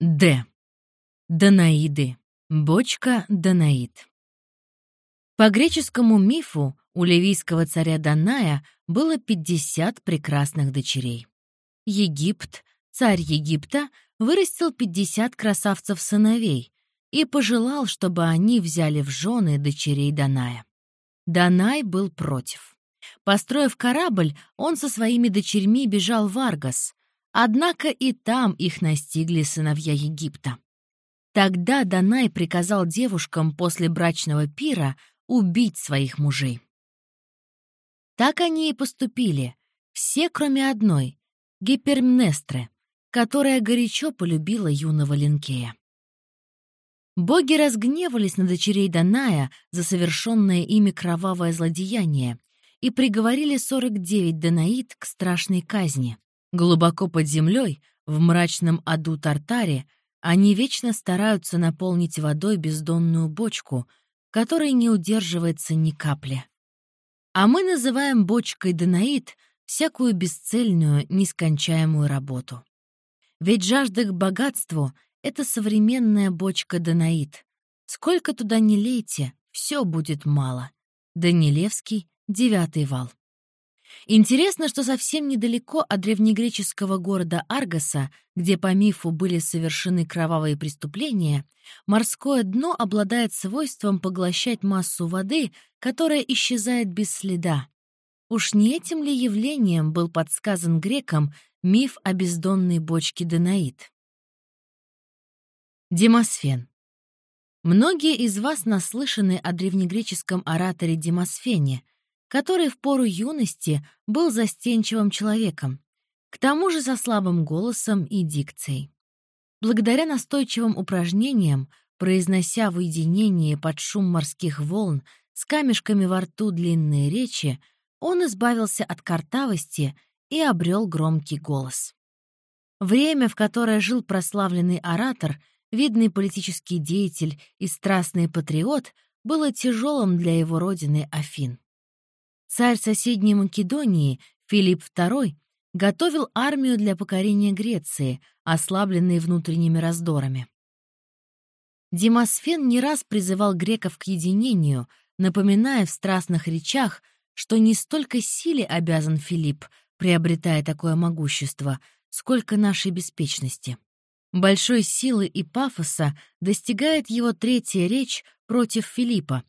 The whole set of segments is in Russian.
Д. Данаиды. Бочка Данаид. По греческому мифу у ливийского царя Даная было 50 прекрасных дочерей. Египт, царь Египта, вырастил 50 красавцев-сыновей и пожелал, чтобы они взяли в жены дочерей Даная. Данай был против. Построив корабль, он со своими дочерьми бежал в Аргос, однако и там их настигли сыновья Египта. Тогда Данай приказал девушкам после брачного пира убить своих мужей. Так они и поступили, все кроме одной, Гипермнестры, которая горячо полюбила юного Линкея. Боги разгневались на дочерей Даная за совершенное ими кровавое злодеяние и приговорили 49 Данаид к страшной казни. Глубоко под землей, в мрачном аду Тартаре, они вечно стараются наполнить водой бездонную бочку, которой не удерживается ни капли. А мы называем бочкой Данаид всякую бесцельную, нескончаемую работу. Ведь жажда к богатству — это современная бочка Данаид. Сколько туда не лейте, все будет мало. Данилевский, девятый вал. Интересно, что совсем недалеко от древнегреческого города Аргоса, где по мифу были совершены кровавые преступления, морское дно обладает свойством поглощать массу воды, которая исчезает без следа. Уж не этим ли явлением был подсказан грекам миф о бездонной бочке Данаид? Демосфен. Многие из вас наслышаны о древнегреческом ораторе Демосфене — который в пору юности был застенчивым человеком, к тому же со слабым голосом и дикцией. Благодаря настойчивым упражнениям, произнося в уединении под шум морских волн с камешками во рту длинные речи, он избавился от картавости и обрел громкий голос. Время, в которое жил прославленный оратор, видный политический деятель и страстный патриот, было тяжелым для его родины Афин. Царь соседней Македонии, Филипп II, готовил армию для покорения Греции, ослабленной внутренними раздорами. Демосфен не раз призывал греков к единению, напоминая в страстных речах, что не столько силе обязан Филипп, приобретая такое могущество, сколько нашей беспечности. Большой силы и пафоса достигает его третья речь против Филиппа,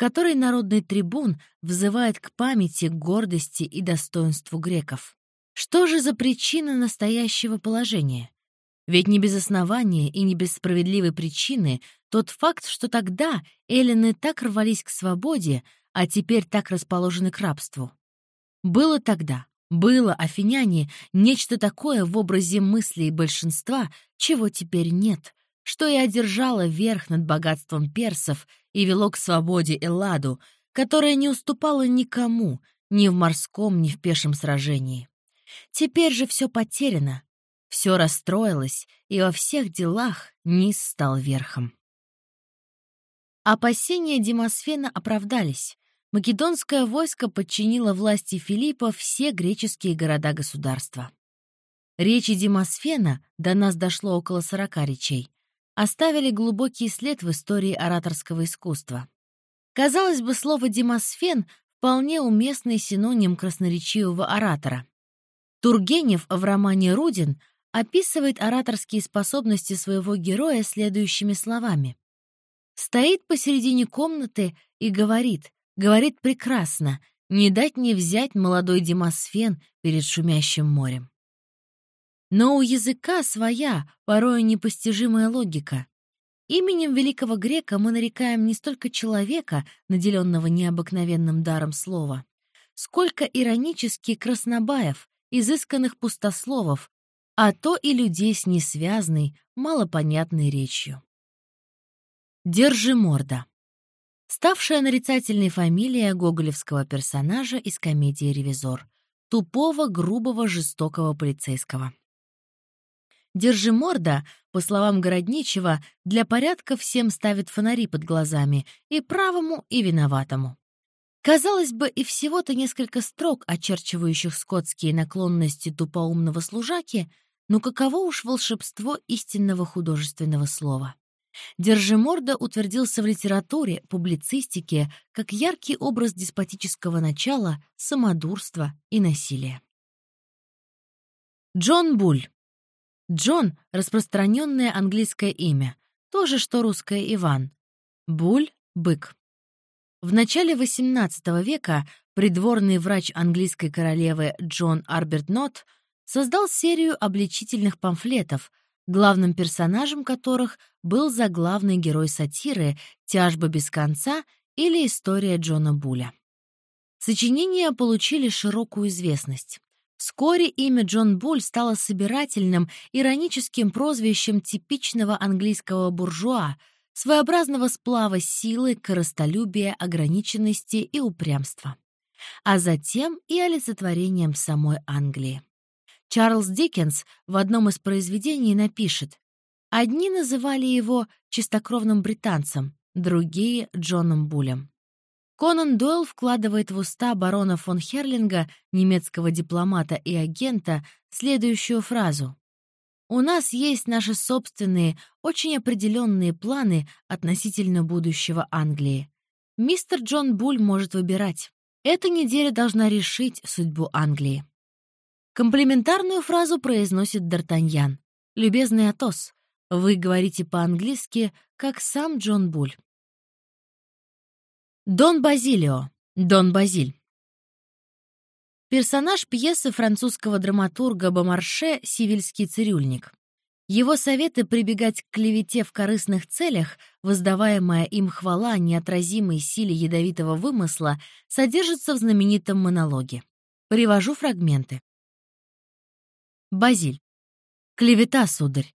которой народный трибун взывает к памяти, гордости и достоинству греков. Что же за причина настоящего положения? Ведь не без основания и не без справедливой причины тот факт, что тогда эллины так рвались к свободе, а теперь так расположены к рабству. Было тогда, было, афиняне, нечто такое в образе мыслей большинства, чего теперь нет, что и одержало верх над богатством персов и вело к свободе Элладу, которая не уступала никому, ни в морском, ни в пешем сражении. Теперь же все потеряно, все расстроилось, и во всех делах низ стал верхом. Опасения Демосфена оправдались. Македонское войско подчинило власти Филиппа все греческие города-государства. Речи Демосфена, до нас дошло около сорока речей, оставили глубокий след в истории ораторского искусства. Казалось бы, слово «демосфен» — вполне уместный синоним красноречивого оратора. Тургенев в романе «Рудин» описывает ораторские способности своего героя следующими словами. «Стоит посередине комнаты и говорит, говорит прекрасно, не дать не взять молодой демосфен перед шумящим морем. Но у языка своя, порой непостижимая логика. Именем великого грека мы нарекаем не столько человека, наделенного необыкновенным даром слова, сколько иронически краснобаев, изысканных пустословов, а то и людей с несвязной, малопонятной речью. Держи морда. Ставшая нарицательной фамилия гоголевского персонажа из комедии «Ревизор» — тупого, грубого, жестокого полицейского. Держи морда, по словам Городничева, для порядка всем ставит фонари под глазами, и правому, и виноватому. Казалось бы, и всего-то несколько строк, очерчивающих скотские наклонности тупоумного служаки, но каково уж волшебство истинного художественного слова. Держиморда утвердился в литературе, публицистике как яркий образ деспотического начала, самодурства и насилия. Джон Буль. Джон — распространенное английское имя, то же, что русское Иван. Буль — бык. В начале XVIII века придворный врач английской королевы Джон Арбертнот создал серию обличительных памфлетов, главным персонажем которых был заглавный герой сатиры «Тяжба без конца» или «История Джона Буля». Сочинения получили широкую известность. Вскоре имя Джон Буль стало собирательным, ироническим прозвищем типичного английского буржуа, своеобразного сплава силы, коростолюбия, ограниченности и упрямства. А затем и олицетворением самой Англии. Чарльз Диккенс в одном из произведений напишет «Одни называли его чистокровным британцем, другие — Джоном Булем». Конан Дойл вкладывает в уста барона фон Херлинга, немецкого дипломата и агента, следующую фразу. «У нас есть наши собственные, очень определенные планы относительно будущего Англии. Мистер Джон Буль может выбирать. Эта неделя должна решить судьбу Англии». Комплиментарную фразу произносит Д'Артаньян. «Любезный Атос, вы говорите по-английски, как сам Джон Буль». Дон Базилио. Дон Базиль. Персонаж пьесы французского драматурга Бомарше «Сивильский цирюльник». Его советы прибегать к клевете в корыстных целях, воздаваемая им хвала неотразимой силе ядовитого вымысла, содержатся в знаменитом монологе. Привожу фрагменты. Базиль. Клевета, сударь.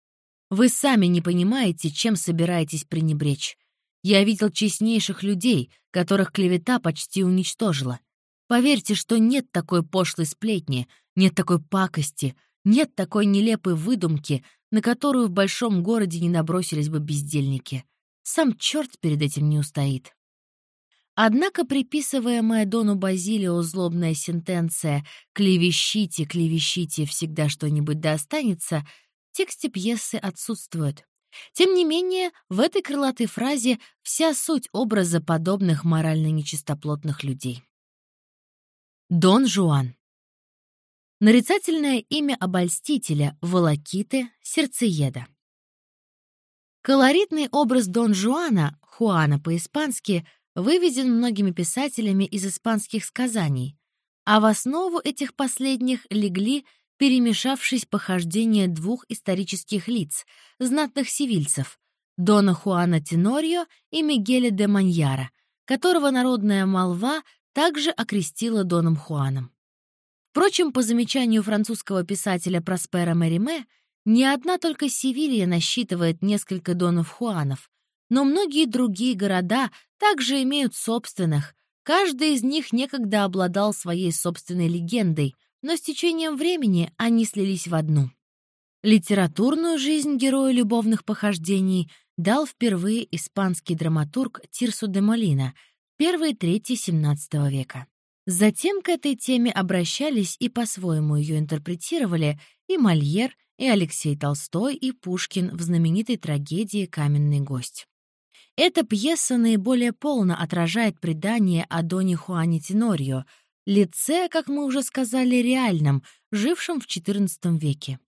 Вы сами не понимаете, чем собираетесь пренебречь. Я видел честнейших людей, которых клевета почти уничтожила. Поверьте, что нет такой пошлой сплетни, нет такой пакости, нет такой нелепой выдумки, на которую в большом городе не набросились бы бездельники. Сам черт перед этим не устоит. Однако приписываемая Дону Базилио злобная сентенция «клевещите, клевещите, всегда что-нибудь да останется» в тексте пьесы отсутствует. Тем не менее, в этой крылатой фразе вся суть образа подобных морально нечистоплотных людей. Дон Жуан. Нарицательное имя обольстителя, волокиты, сердцееда. Колоритный образ Дон Жуана, Хуана по-испански, выведен многими писателями из испанских сказаний, а в основу этих последних легли перемешавшись похождения двух исторических лиц, знатных сивильцев, Дона Хуана Тенорио и Мигеля де Маньяра, которого народная молва также окрестила Доном Хуаном. Впрочем, по замечанию французского писателя Проспера Мериме, не одна только Севилья насчитывает несколько Донов Хуанов, но многие другие города также имеют собственных. Каждый из них некогда обладал своей собственной легендой, но с течением времени они слились в одну. Литературную жизнь героя любовных похождений дал впервые испанский драматург Тирсу де Молина, первые трети XVII века. Затем к этой теме обращались и по-своему ее интерпретировали и Мольер, и Алексей Толстой, и Пушкин в знаменитой трагедии «Каменный гость». Эта пьеса наиболее полно отражает предание о Доне Хуане Тенорио, лице, как мы уже сказали, реальном, жившем в XIV веке.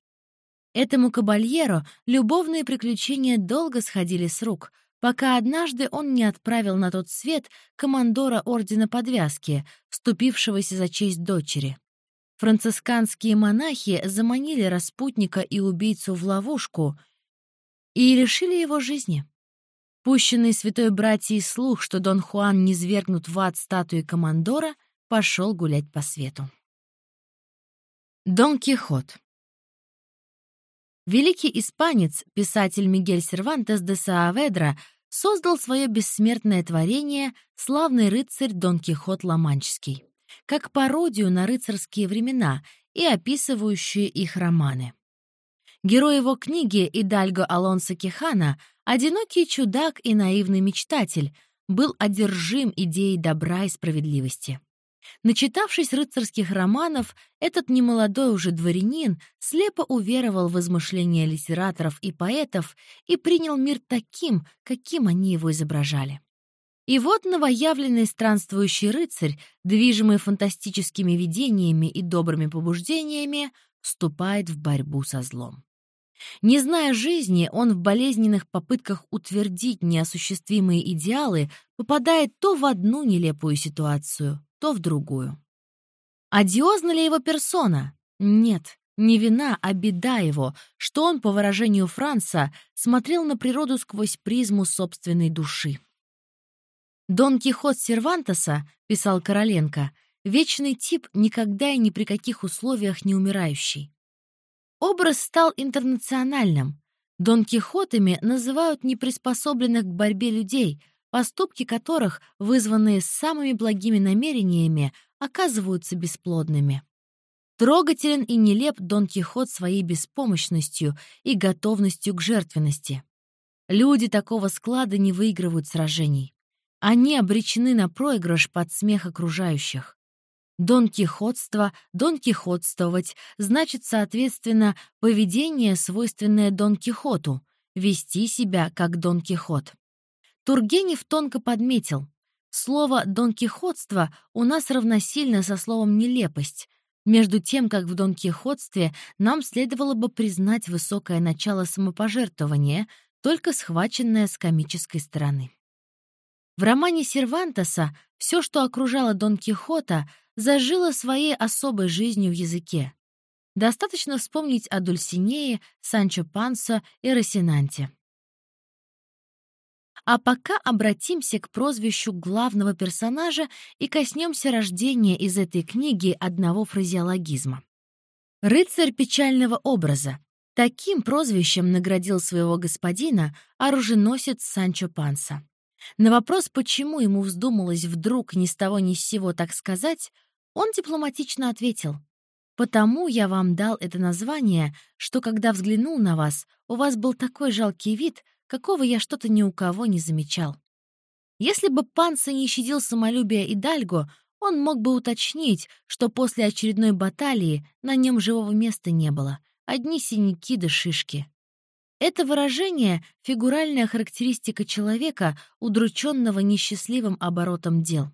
Этому кабальеру любовные приключения долго сходили с рук, пока однажды он не отправил на тот свет командора Ордена Подвязки, вступившегося за честь дочери. Францисканские монахи заманили распутника и убийцу в ловушку и лишили его жизни. Пущенный святой братьей слух, что Дон Хуан не свергнут в ад статуи командора, пошел гулять по свету. Дон Кихот Великий испанец, писатель Мигель Сервантес де Сааведра, создал свое бессмертное творение «Славный рыцарь Дон Кихот Ламанческий», как пародию на рыцарские времена и описывающие их романы. Герой его книги Идальго Алонсо Кихана Одинокий чудак и наивный мечтатель был одержим идеей добра и справедливости. Начитавшись рыцарских романов, этот немолодой уже дворянин слепо уверовал в измышления литераторов и поэтов и принял мир таким, каким они его изображали. И вот новоявленный странствующий рыцарь, движимый фантастическими видениями и добрыми побуждениями, вступает в борьбу со злом. Не зная жизни, он в болезненных попытках утвердить неосуществимые идеалы попадает то в одну нелепую ситуацию, то в другую. Одиозна ли его персона? Нет, не вина, а беда его, что он, по выражению Франца, смотрел на природу сквозь призму собственной души. «Дон Кихот Сервантеса», — писал Короленко, — «вечный тип, никогда и ни при каких условиях не умирающий». Образ стал интернациональным. Дон Кихотами называют неприспособленных к борьбе людей, поступки которых, вызванные самыми благими намерениями, оказываются бесплодными. Трогателен и нелеп Дон Кихот своей беспомощностью и готовностью к жертвенности. Люди такого склада не выигрывают сражений. Они обречены на проигрыш под смех окружающих. Дон Кихотство, Дон Кихотствовать значит, соответственно, поведение, свойственное Дон Кихоту, вести себя как Дон Кихот. Тургенев тонко подметил, слово «Дон Кихотство» у нас равносильно со словом «нелепость», между тем, как в Дон Кихотстве нам следовало бы признать высокое начало самопожертвования, только схваченное с комической стороны. В романе Сервантеса все, что окружало Дон Кихота, зажило своей особой жизнью в языке. Достаточно вспомнить о Дульсинее, Санчо Пансо и Росинанте. А пока обратимся к прозвищу главного персонажа и коснемся рождения из этой книги одного фразеологизма. «Рыцарь печального образа». Таким прозвищем наградил своего господина оруженосец Санчо Панса. На вопрос, почему ему вздумалось вдруг ни с того ни с сего так сказать, он дипломатично ответил. «Потому я вам дал это название, что когда взглянул на вас, у вас был такой жалкий вид, какого я что-то ни у кого не замечал». Если бы Панца не щадил самолюбие и Дальго, он мог бы уточнить, что после очередной баталии на нем живого места не было, одни синяки да шишки. Это выражение — фигуральная характеристика человека, удрученного несчастливым оборотом дел.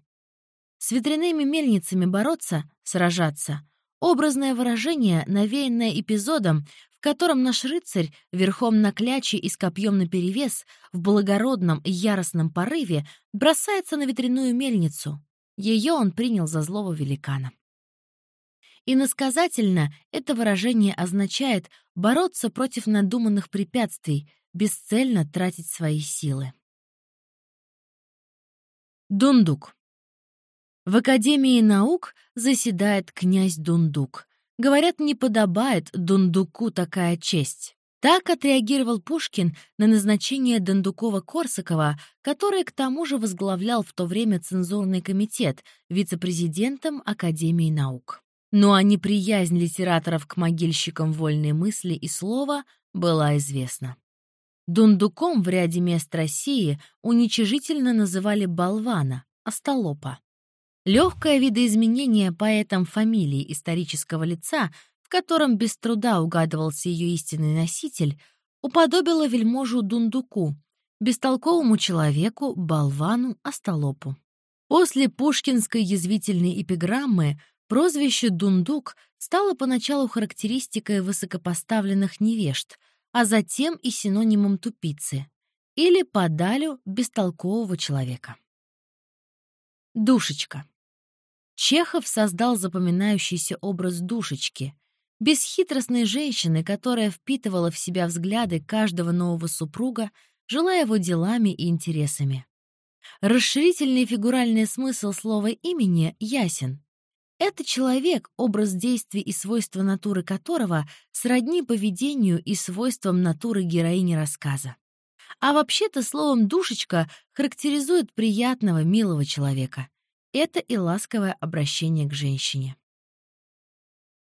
С ветряными мельницами бороться, сражаться — образное выражение, навеянное эпизодом, котором наш рыцарь, верхом на кляче и с копьем наперевес, в благородном и яростном порыве бросается на ветряную мельницу. Ее он принял за злого великана. Иносказательно это выражение означает бороться против надуманных препятствий, бесцельно тратить свои силы. Дундук. В Академии наук заседает князь Дундук. Говорят, не подобает Дундуку такая честь. Так отреагировал Пушкин на назначение Дондукова-Корсакова, который к тому же возглавлял в то время цензурный комитет, вице-президентом Академии наук. Ну а неприязнь литераторов к могильщикам вольной мысли и слова была известна. Дундуком в ряде мест России уничижительно называли болвана, остолопа. Легкое видоизменение поэтом фамилии исторического лица, в котором без труда угадывался ее истинный носитель, уподобило вельможу Дундуку, бестолковому человеку, болвану, остолопу. После пушкинской язвительной эпиграммы Прозвище «дундук» стало поначалу характеристикой высокопоставленных невежд, а затем и синонимом тупицы или подалю бестолкового человека. Душечка. Чехов создал запоминающийся образ душечки, бесхитростной женщины, которая впитывала в себя взгляды каждого нового супруга, желая его делами и интересами. Расширительный фигуральный смысл слова имени ясен. Это человек, образ действий и свойства натуры которого сродни поведению и свойствам натуры героини рассказа. А вообще-то словом «душечка» характеризует приятного, милого человека. Это и ласковое обращение к женщине.